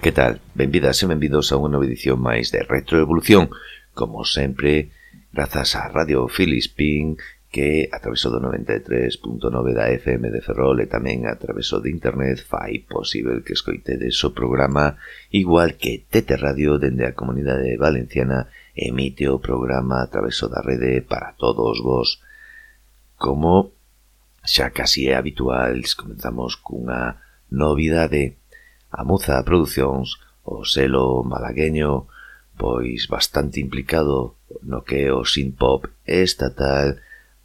que tal? Benvidas e benvidos a unha nova edición máis de Retroevolución, como sempre, grazas a Radio Filispín, que a traveso do 93.9 da FM de Ferrol e tamén a traveso de internet fai posible que escoitedes o programa igual que Tete Radio dende a Comunidade Valenciana emite o programa a traveso da rede para todos vos. Como xa casi é habitual, comenzamos cunha novidade A Muza Producións, o selo malagueño, pois bastante implicado no que é o synth-pop estatal,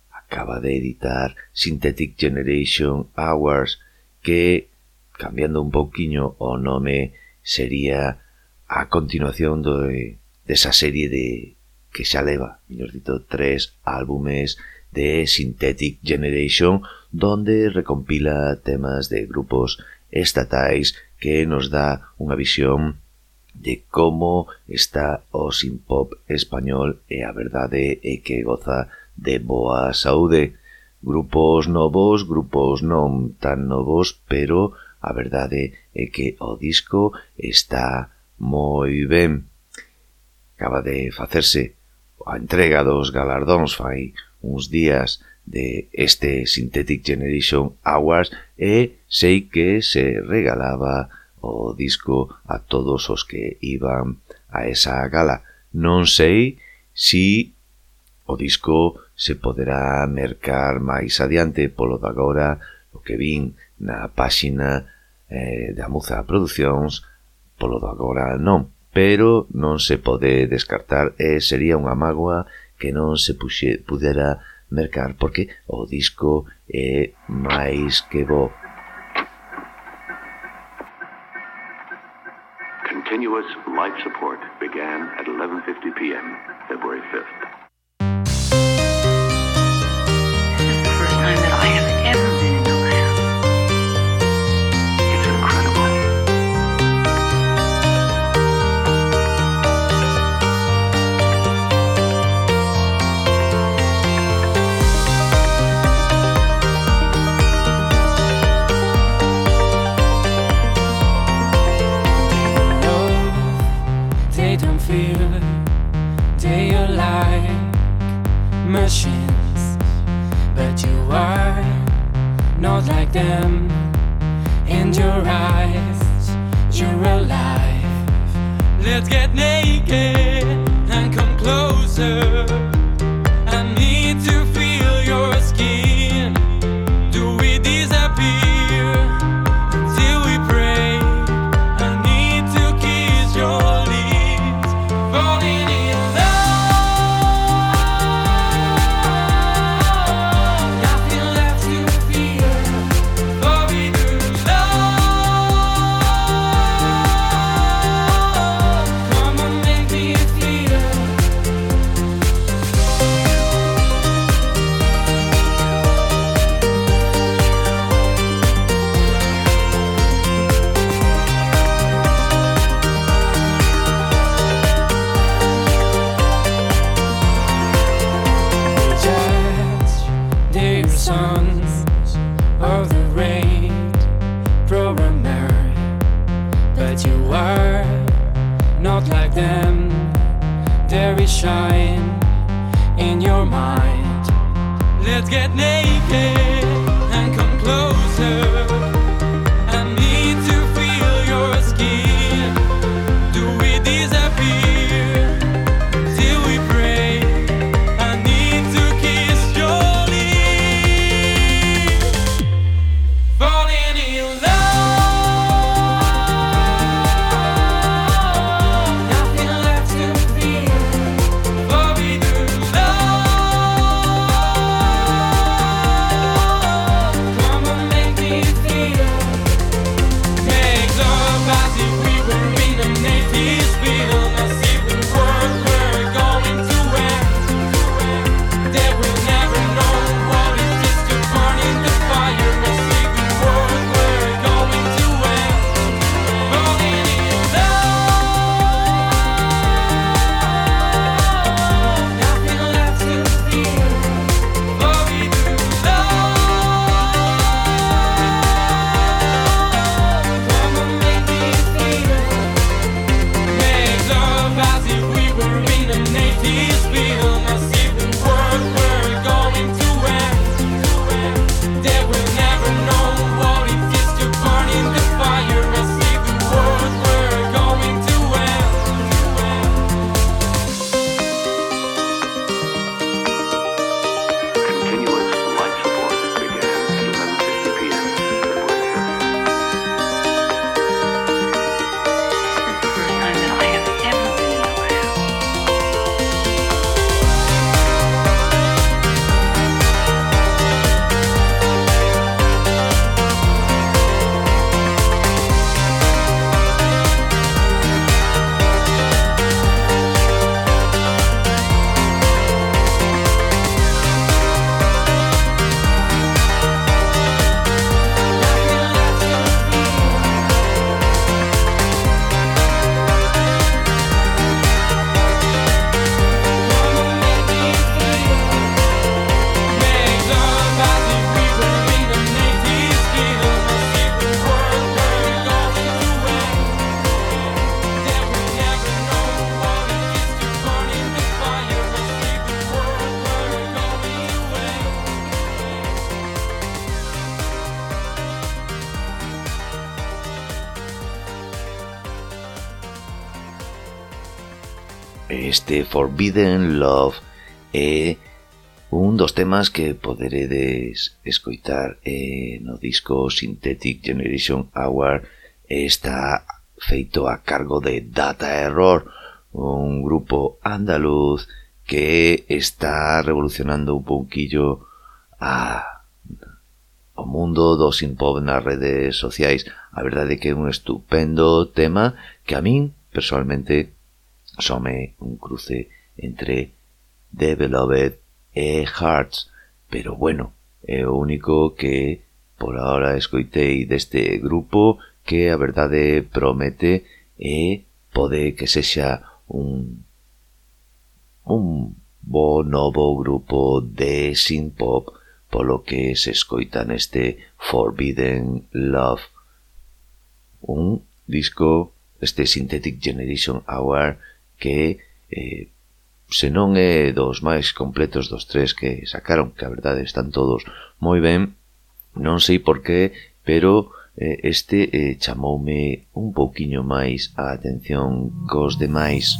acaba de editar Synthetic Generation Hours, que, cambiando un pouquiño o nome, sería a continuación do, desa serie de que xa leva, mellor dito, tres álbumes de Synthetic Generation, donde recompila temas de grupos estatais que nos dá unha visión de como está o synth-pop español e a verdade é que goza de boa saúde. Grupos novos, grupos non tan novos, pero a verdade é que o disco está moi ben. Acaba de facerse a entrega dos galardóns fai uns días de este Synthetic Generation Awards e Sei que se regalaba o disco a todos os que iban a esa gala. Non sei si o disco se poderá mercar máis adiante polo de agora o que vin na páxina eh, da Muza Producións polo de agora non pero non se pode descartar e sería unha mágoa que non se puxe, pudera mercar porque o disco é máis que bo Continuous life support began at 11:50 p.m. February 5th. Forbidden Love é un dos temas que poderedes escoitar eh, no disco Synthetic Generation Hour está feito a cargo de Data Error, un grupo andaluz que está revolucionando un pouquillo a o mundo do synpop nas redes sociais. A verdade é que é un estupendo tema que a min personalmente Some un cruce entre The Beloved e Hearts, pero bueno, eh, é o único que por ahora escoitei deste grupo que a verdade promete eh, e pode que sexa un un bo novo grupo de synth-pop polo que se escoita neste Forbidden Love. Un disco, este Synthetic Generation Hour, que eh, se non é dos máis completos dos tres que sacaron, que a verdade están todos moi ben, non sei por qué, pero eh, este eh, chamoume un pouquiño máis a atención cos demais.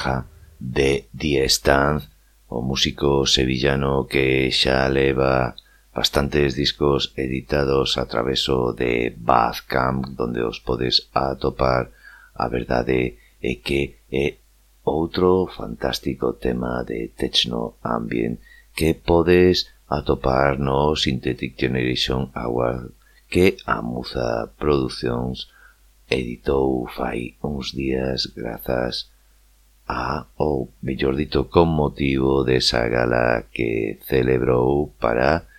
Raja de Die Stand, o músico sevillano que xa leva bastantes discos editados a traveso de Bathcamp, donde os podes atopar a verdade é que é outro fantástico tema de techno ambient que podes atopar no Synthetic Generation Award que a Muza Productions editou fai uns días grazas a, ou mellor dito, con motivo desa gala que celebrou para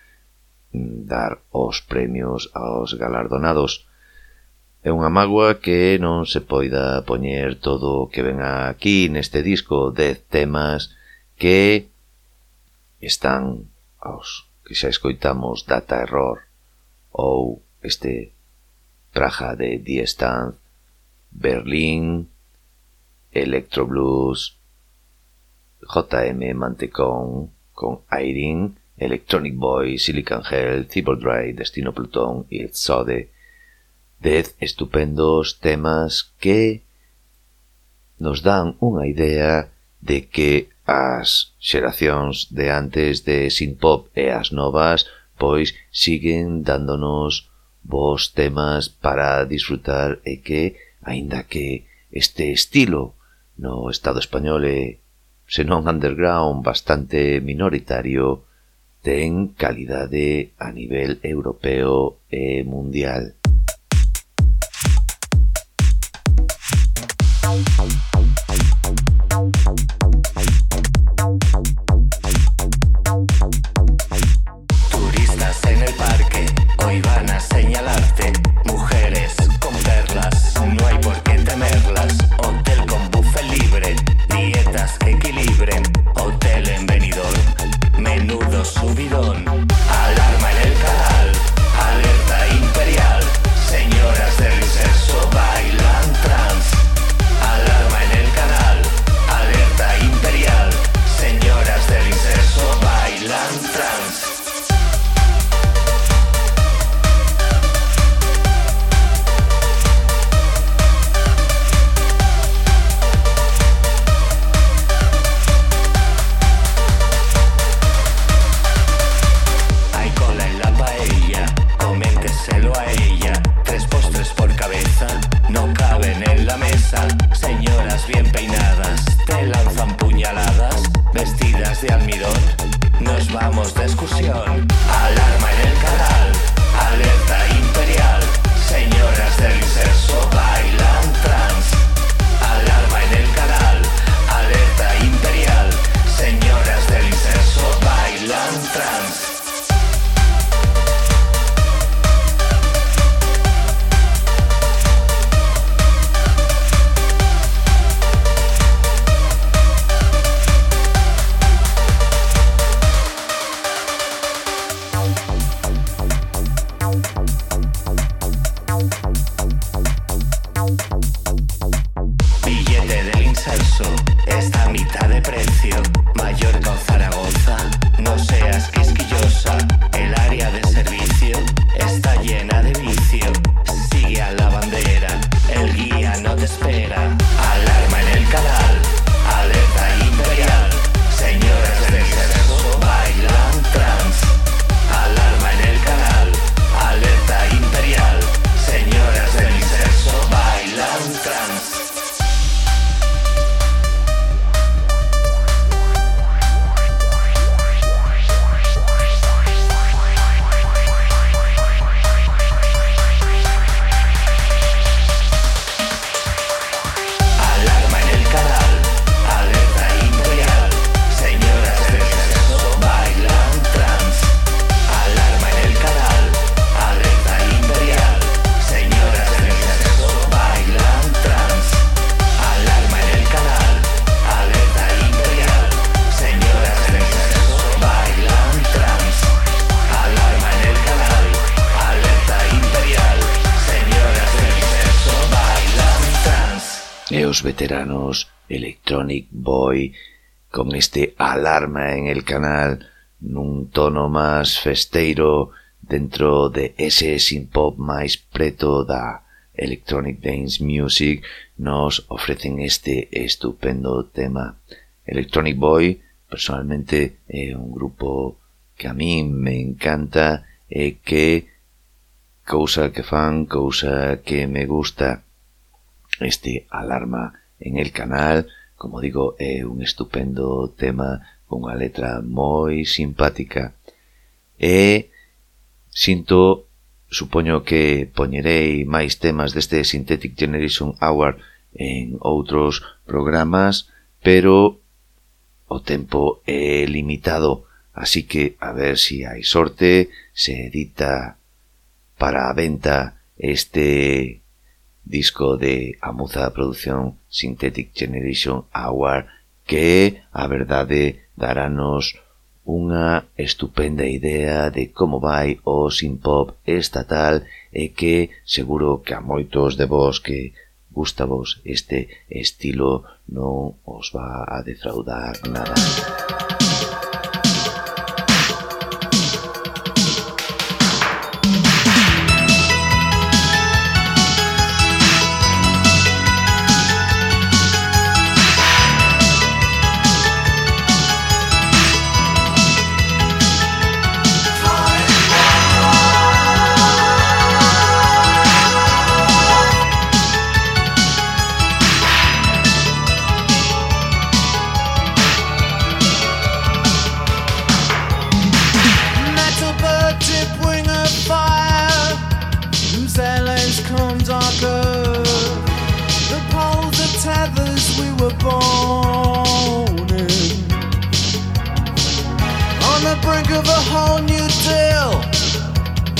mm, dar os premios aos galardonados. É unha magua que non se poida poñer todo o que ven aquí neste disco, de temas que están aos que xa escoitamos Data Error ou este Praja de Diestanz, Berlín, Electro Blues, JM Mantecón, con Irene, Electronic Boy, Silicon Hell, Cyberdrive, Destino Plutón y Zode. Dez estupendos temas que nos dan unha idea de que as xeracións de antes de Synthpop e as novas pois siguen dándonos vos temas para disfrutar e que, aínda que este estilo no Estado español é, senón underground, bastante minoritario, ten calidade a nivel europeo e mundial. los veteranos Electronic Boy con este alarma en el canal nun tono máis festeiro dentro de ese synth-pop máis preto da Electronic Dance Music nos ofrecen este estupendo tema. Electronic Boy personalmente é un grupo que a min me encanta e que cousa que fan, cousa que me gusta este Alarma en el canal. Como digo, é un estupendo tema con unha letra moi simpática. E sinto, supoño que poñerei máis temas deste Synthetic Generation Hour en outros programas, pero o tempo é limitado, así que a ver se si hai sorte, se edita para a venta este disco de Amuza Producción Synthetic Generation Award que, a verdade, darános unha estupenda idea de como vai o synpop estatal e que seguro que a moitos de vos que gusta vos este estilo non os va a defraudar nada. On the brink of a whole new deal.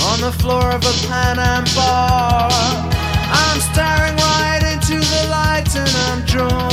On the floor of a Pan Am bar. I'm staring right into the light and I'm drawn.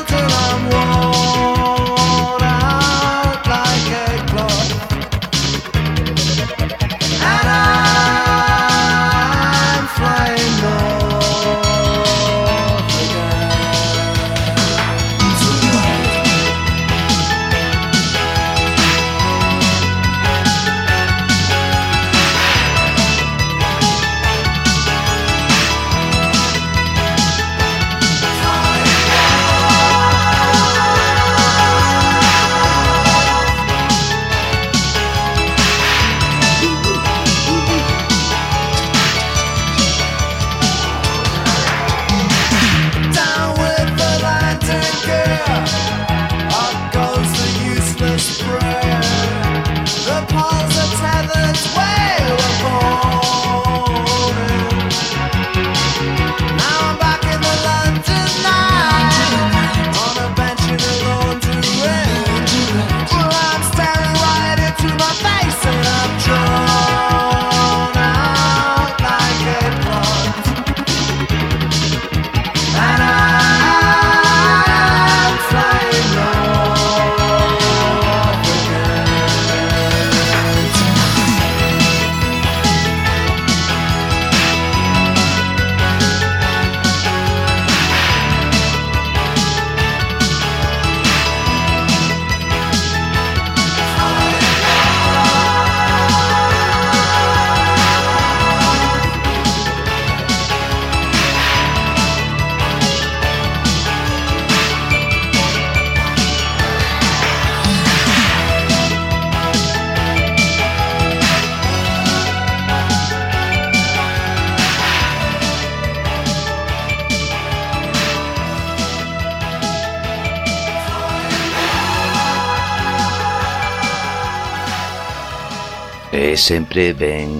sempre ven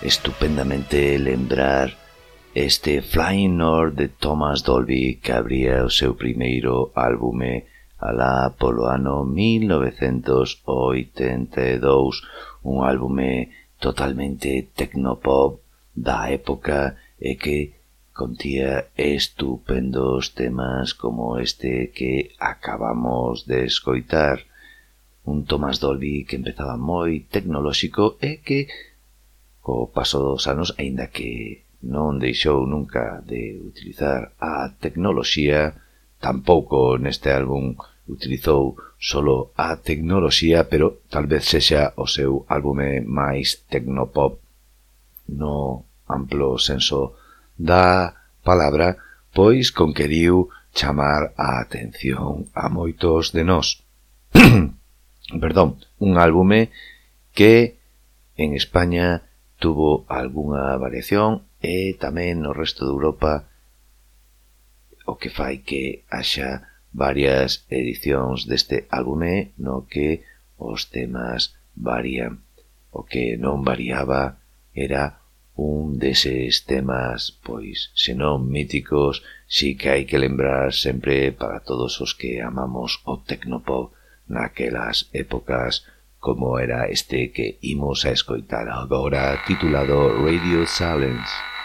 estupendamente lembrar este Flying North de Thomas Dolby que abría o seu primeiro álbume alá polo ano 1982, un álbume totalmente tecnopop da época e que contía estupendos temas como este que acabamos de escoitar un Thomas Dolby que empezaba moi tecnolóxico e que, co paso dos anos, aínda que non deixou nunca de utilizar a tecnoloxía, tampouco neste álbum utilizou solo a tecnoloxía, pero tal vez sexa o seu álbume máis tecnopop no amplo senso da palabra, pois conqueriu chamar a atención a moitos de nós. perdón, un álbume que en España tuvo algunha variación e tamén no resto de Europa o que fai que haxa varias edicións deste álbume no que os temas varían. O que non variaba era un deses temas, pois, senón míticos, si que hai que lembrar sempre para todos os que amamos o Tecnopop, naquelas épocas como era este que imos a escoitar agora titulado Radio Silence.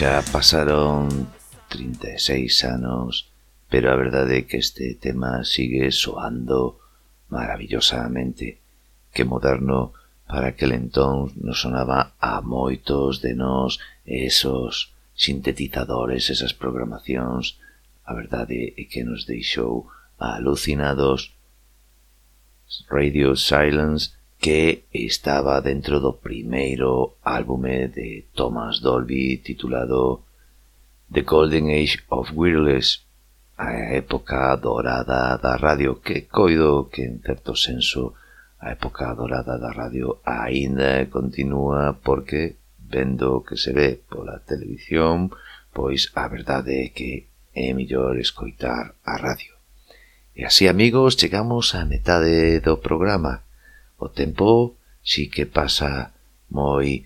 Xa pasaron 36 anos, pero a verdade é que este tema sigue soando maravillosamente. Que moderno para aquel entón nos sonaba a moitos de nós esos sintetizadores, esas programacións. A verdade é que nos deixou alucinados Radio Silence que estaba dentro do primeiro álbume de Thomas Dolby titulado The Golden Age of Wireless, a época dorada da radio, que coido que en certo senso a época dorada da radio aínda continúa porque vendo o que se ve pola televisión, pois a verdade é que é mellor escoitar a radio. E así, amigos, chegamos á metade do programa. O tempo sí que pasa moi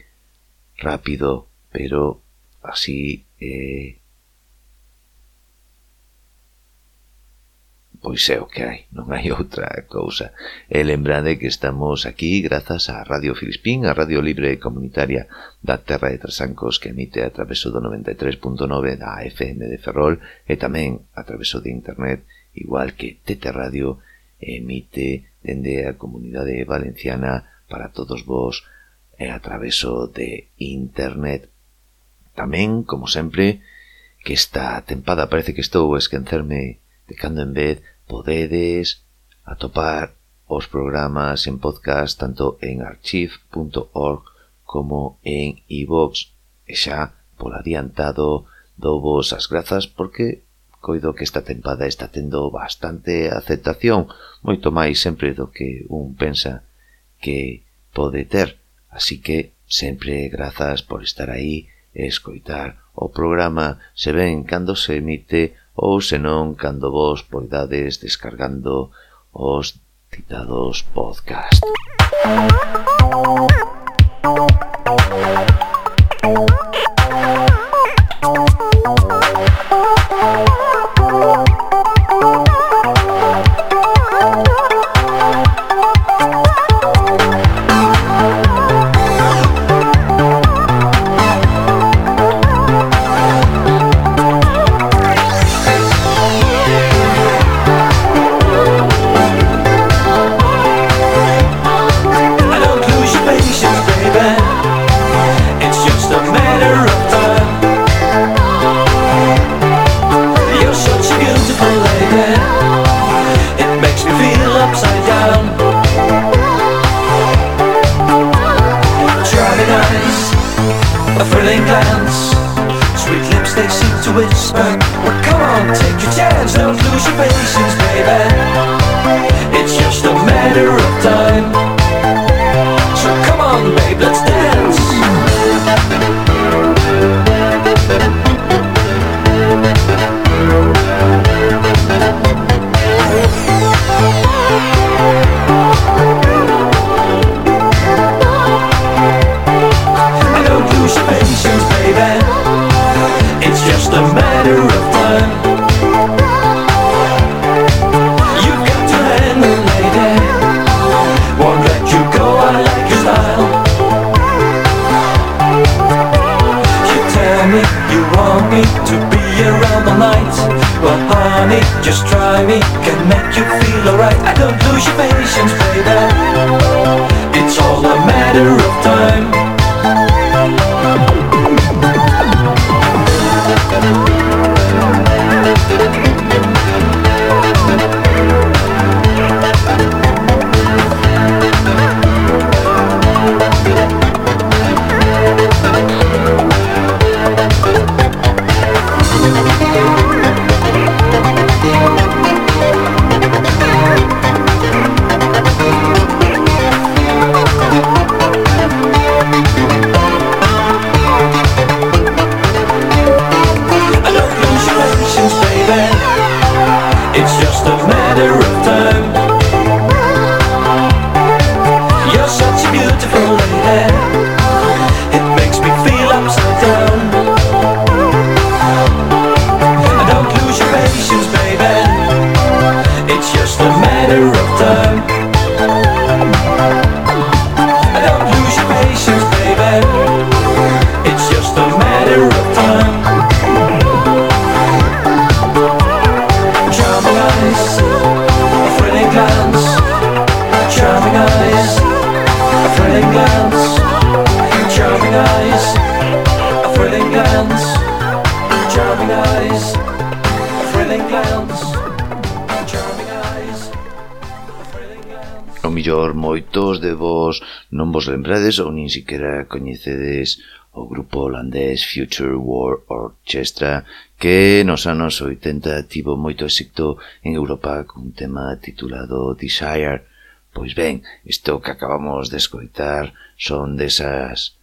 rápido, pero así eh, pois é o que hai, non hai outra cousa. E lembrade que estamos aquí grazas á Radio Filispín, a Radio Libre Comunitaria da Terra de Trasancos que emite a traveso do 93.9 da FM de Ferrol e tamén a traveso de Internet, igual que TT Radio emite dende a comunidade valenciana para todos vos e a traveso de internet. Tamén, como sempre, que esta tempada parece que estou a esquencerme de cando en vez podedes atopar os programas en podcast tanto en archive.org como en iVox. E xa, por adiantado, dou vos as grazas porque coido que esta tempada está tendo bastante aceptación, moito máis sempre do que un pensa que pode ter. Así que sempre grazas por estar aí e escoitar o programa se ven cando se emite ou senón cando vos poidades descargando os citados podcast. me to be around all night. Well honey, just try me, can make you feel alright. I don't lose your patience, baby. It's all a matter of time. vos lembrades ou nin siquiera coñecedes o grupo holandés Future War Orchestra que nos anos 80 tivo moito éxito en Europa cun tema titulado Desire. Pois ben, isto que acabamos de escoitar son desas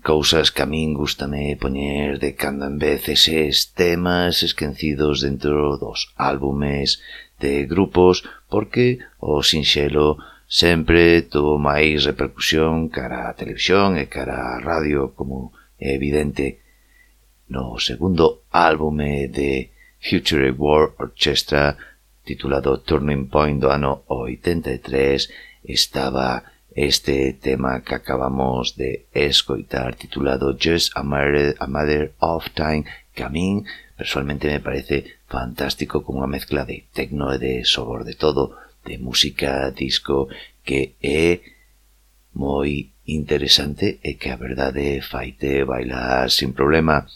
cousas que a min gustame poñer de cando en vez eses temas esquecidos dentro dos álbumes de grupos porque o sinxelo sempre tuvo máis repercusión cara a televisión e cara a radio como é evidente no segundo álbume de Future War Orchestra titulado Turning Point do ano 83 estaba este tema que acabamos de escoitar titulado Just a Matter, a Matter of Time que a min personalmente me parece fantástico con unha mezcla de tecno e de sobor de todo de música disco que é moi interesante e que a verdade faite bailar sin problema.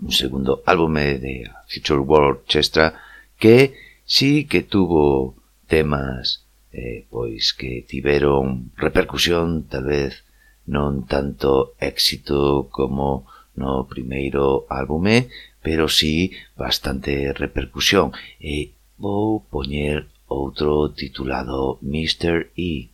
Un segundo álbume de Future World Chestra que sí que tuvo temas eh, pois que tiveron repercusión tal vez non tanto éxito como no primeiro álbume pero sí bastante repercusión. E vou poñer outro titulado Mr. E.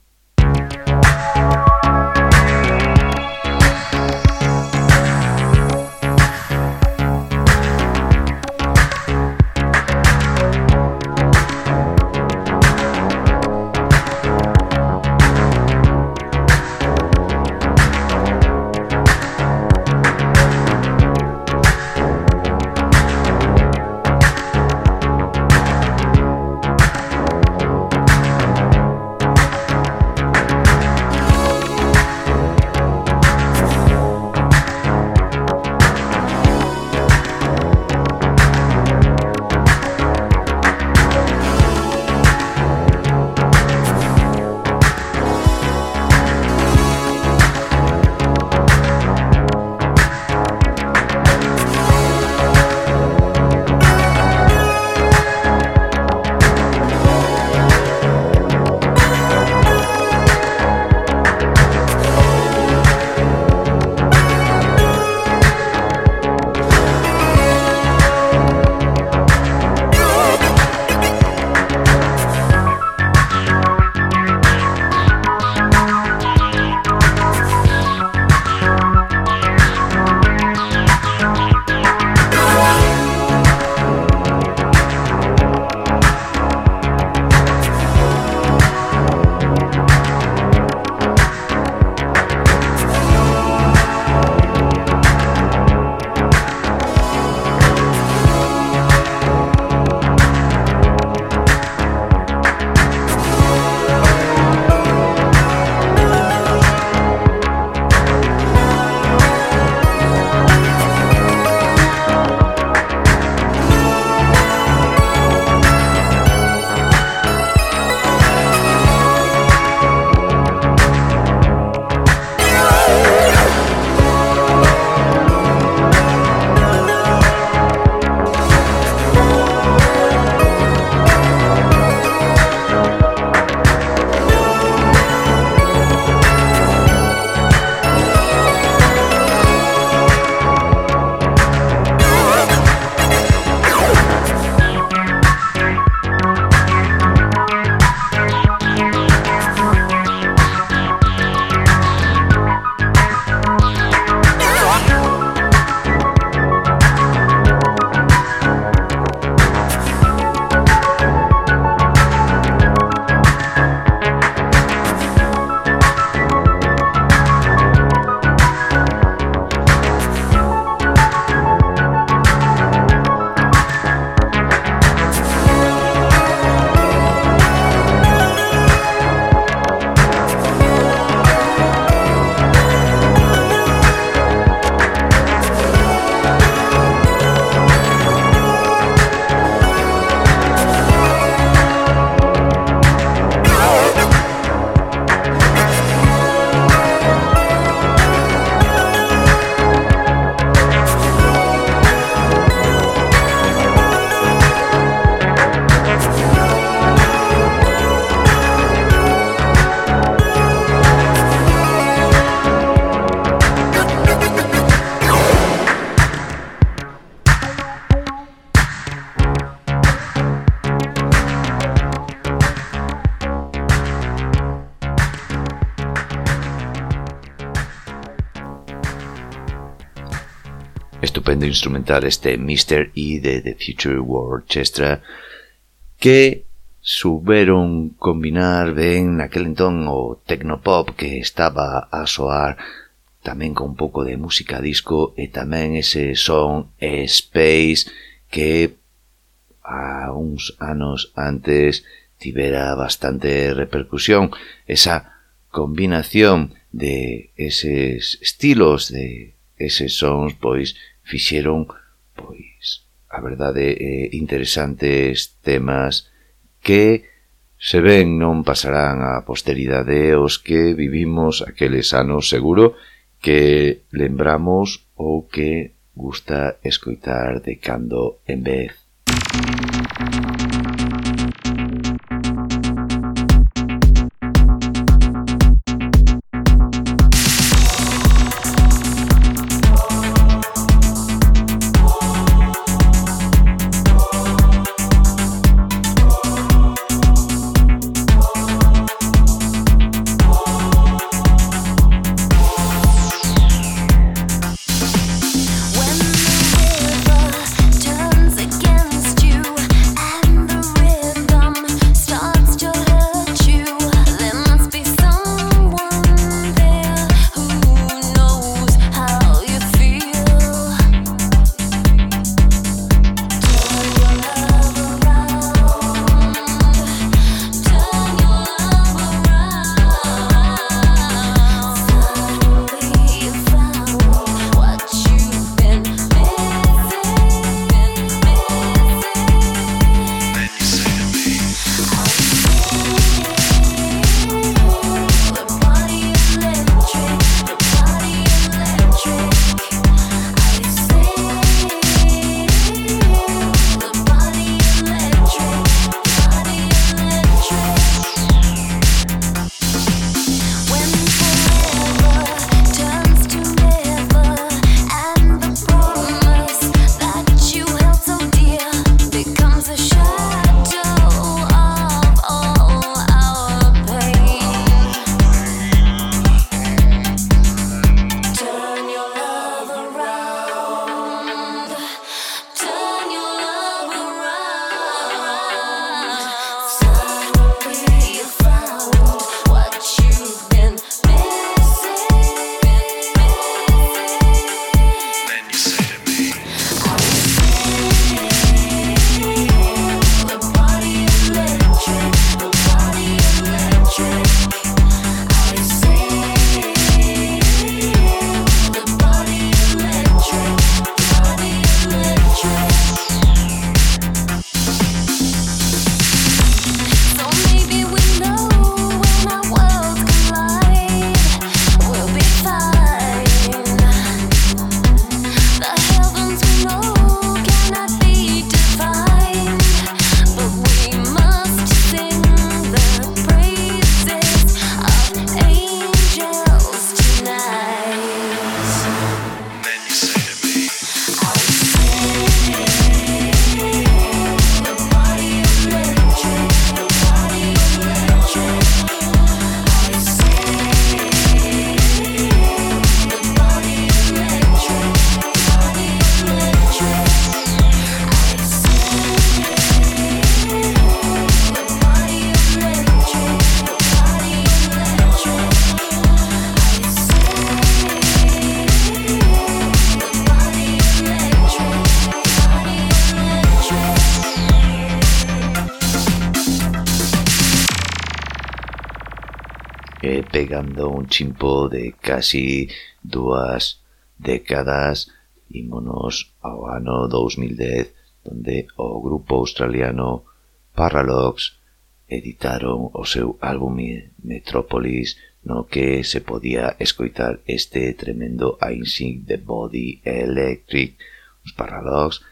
estupendo instrumental este Mr. E de The Future World Orchestra que souberon combinar ben naquel entón o tecnopop que estaba a soar tamén con un pouco de música disco e tamén ese son Space que a uns anos antes tivera bastante repercusión esa combinación de eses estilos de eses sons pois fixeron, pois, a verdade, eh, interesantes temas que se ven non pasarán a posteridade os que vivimos aqueles anos seguro que lembramos ou que gusta escoitar de cando en vez. Thank you. chegando un chimpo de casi dúas décadas, ímonos ao ano 2010, donde o grupo australiano Paralox editaron o seu álbum Metropolis no que se podía escoitar este tremendo Ainsing de Body Electric, os Paralox,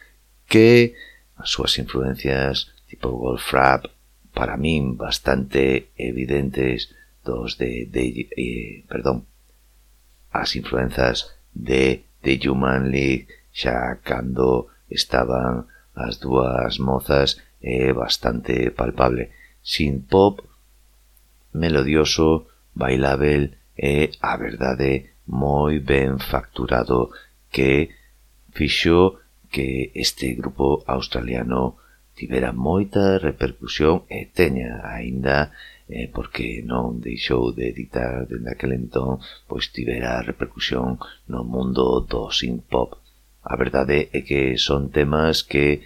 que as súas influencias tipo Golf Rap para min bastante evidentes dos de, de eh, perdón, as influenzas de The Human League xa cando estaban as dúas mozas é eh, bastante palpable. Sin pop, melodioso, bailável e, a verdade, moi ben facturado que fixo que este grupo australiano tivera moita repercusión e teña aínda eh, porque non deixou de editar dende aquel entón, pois tivera repercusión no mundo do synth-pop. A verdade é que son temas que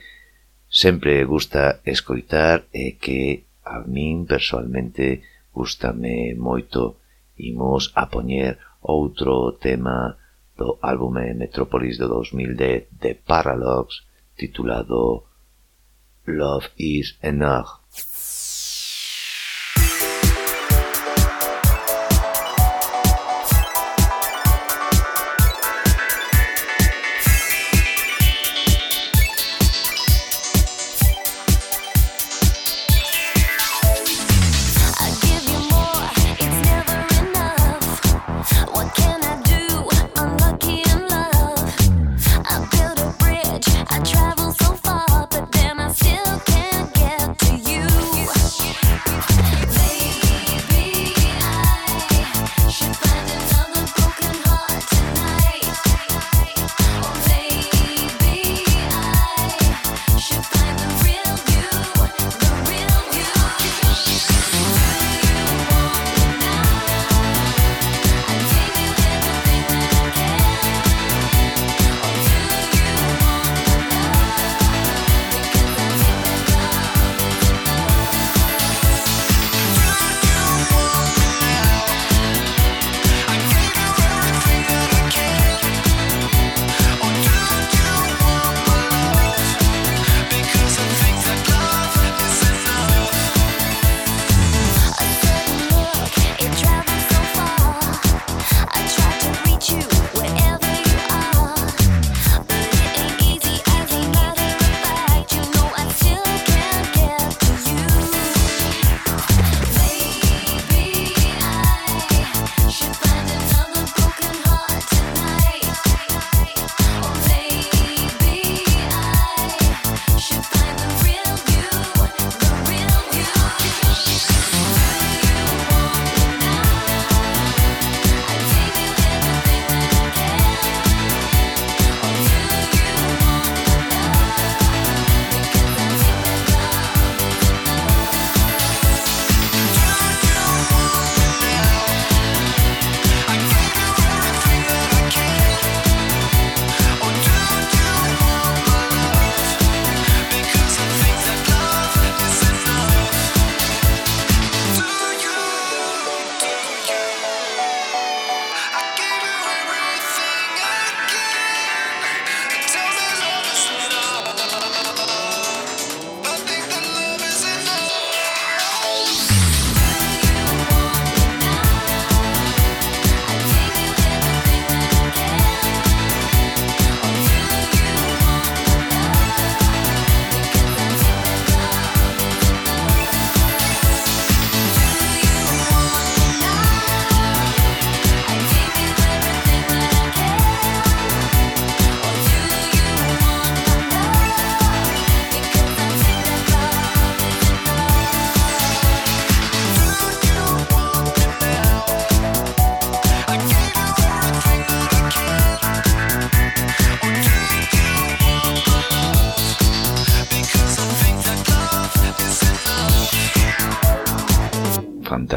sempre gusta escoitar e que a min personalmente gustame moito. Imos a poñer outro tema do álbume eh, Metrópolis do 2010 de Paralox titulado Love is Enough.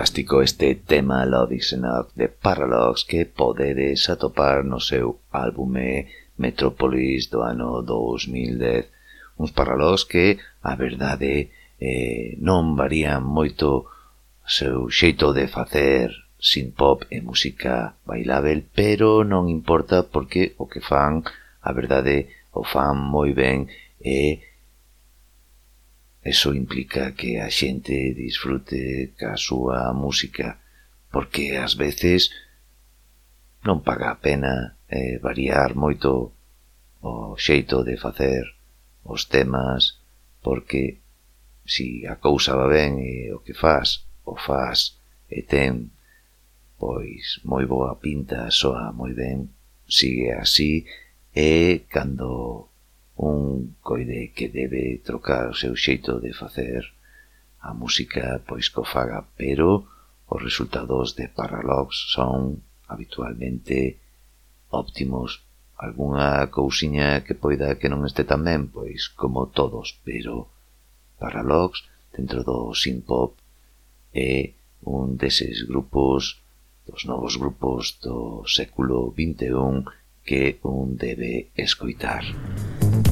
fantástico este tema Loving Enough de Paralox que podedes atopar no seu álbume Metropolis do ano 2010. Uns Paralox que, a verdade, eh, non varían moito seu xeito de facer sin pop e música bailável, pero non importa porque o que fan, a verdade, o fan moi ben e Eso implica que a xente disfrute ca súa música, porque ás veces non paga a pena eh, variar moito o xeito de facer os temas, porque si a cousa va ben e o que faz, o faz e ten, pois moi boa pinta, soa moi ben, sigue así e cando un coide que debe trocar o seu xeito de facer a música pois co faga, pero os resultados de Paralox son habitualmente óptimos. Alguna cousiña que poida que non este tan ben, pois como todos, pero Paralox dentro do synth-pop é un deses grupos, dos novos grupos do século XXI que un debe escoitar. Música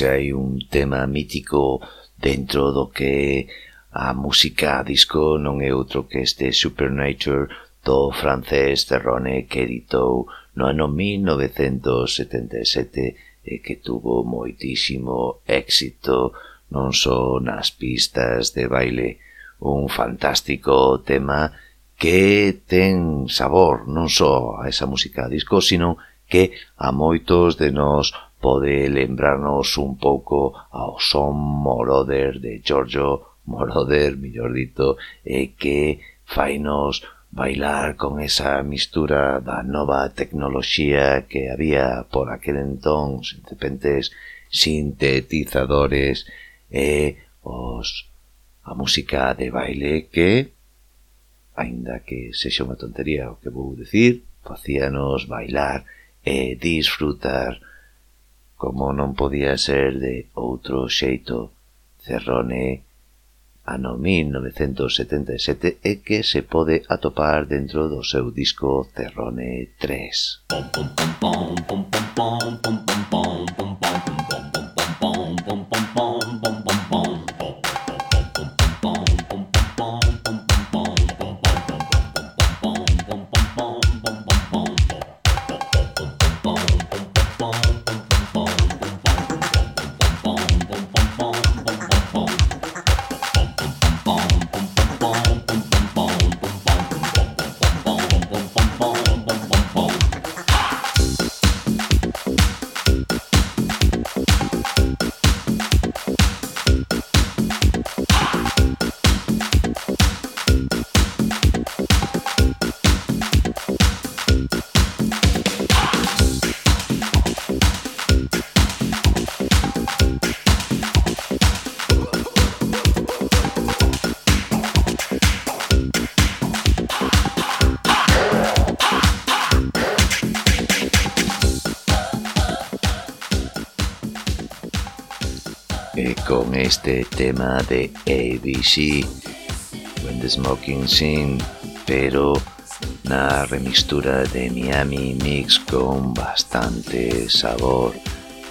se hai un tema mítico dentro do que a música a disco non é outro que este Supernature do francés Terrone que editou no ano 1977 e que tuvo moitísimo éxito non só nas pistas de baile, un fantástico tema que ten sabor non só a esa música a disco, sino que a moitos de nós pode lembrarnos un pouco ao son Moroder de Giorgio Moroder, millor dito, e eh, que fainos bailar con esa mistura da nova tecnoloxía que había por aquel entón, sin repentes sintetizadores e os a música de baile que, aínda que sexa unha tontería o que vou dicir, facíanos bailar e disfrutar Como non podía ser de outro xeito, Cerrone ano 1977 e que se pode atopar dentro do seu disco Cerrone 3. Pom, pom, pom, pom, pom, pom, pom, pom, pom, pom. tema de ABC When the Smoking Scene pero na remixtura de Miami Mix con bastante sabor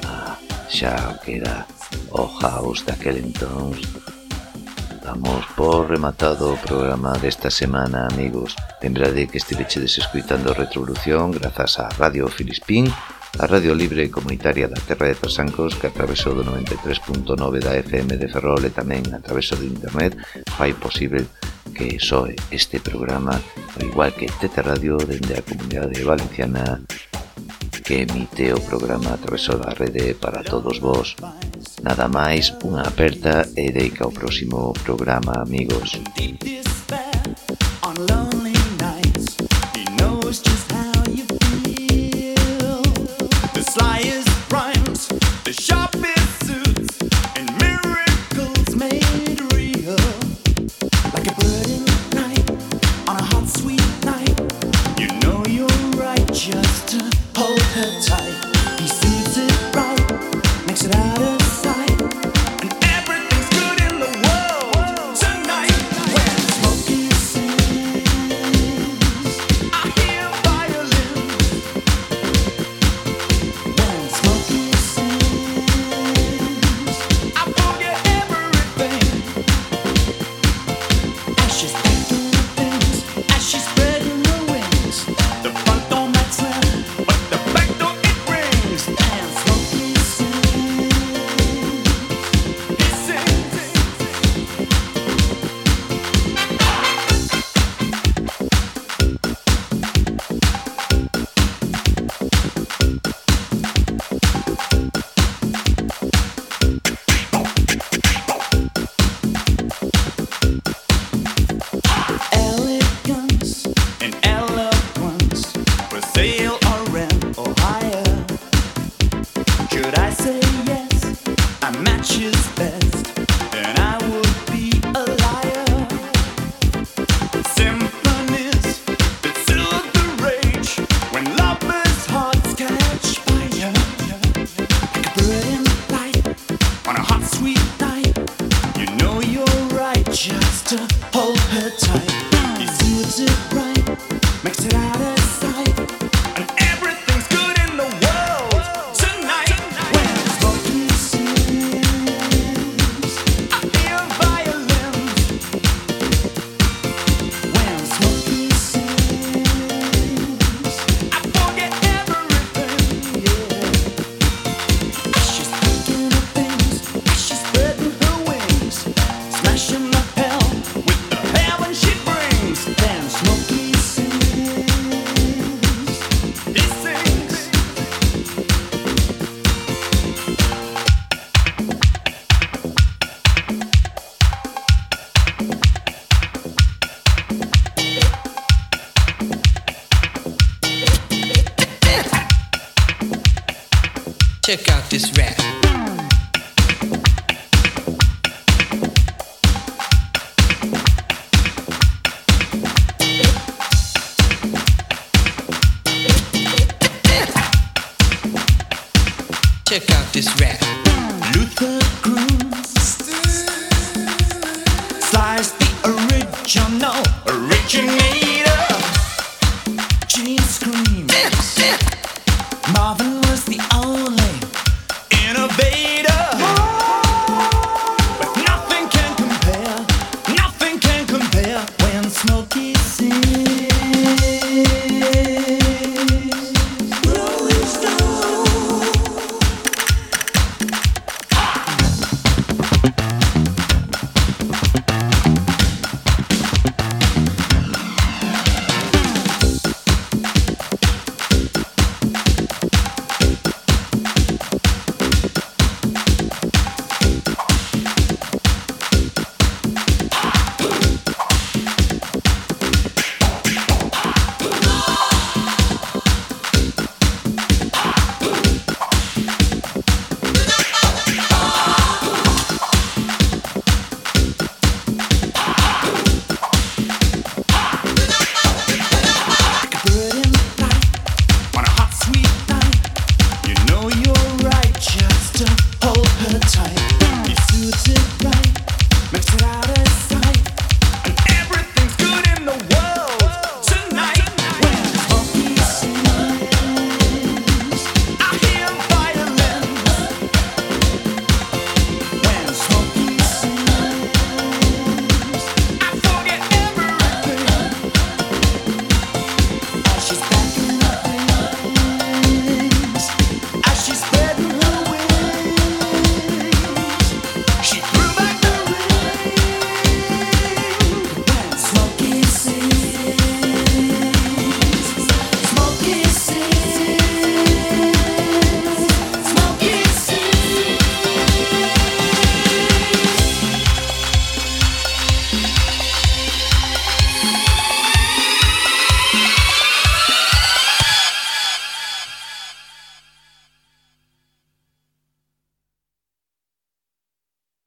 a xa que era o house daquel entón Vamos por rematado o programa desta semana, amigos. Lembrade que estivechedes desescuitando Retrovolución grazas a Radio Filispín a Radio Libre Comunitaria da Terra de Trasancos que atravesou do 93.9 da FM de Ferrol e tamén a traveso do internet fai posible que soe este programa ao igual que Tete Radio dende a Comunidade Valenciana que emite o programa a traveso da rede para todos vos. Nada máis, unha aperta e deica ao próximo programa, amigos.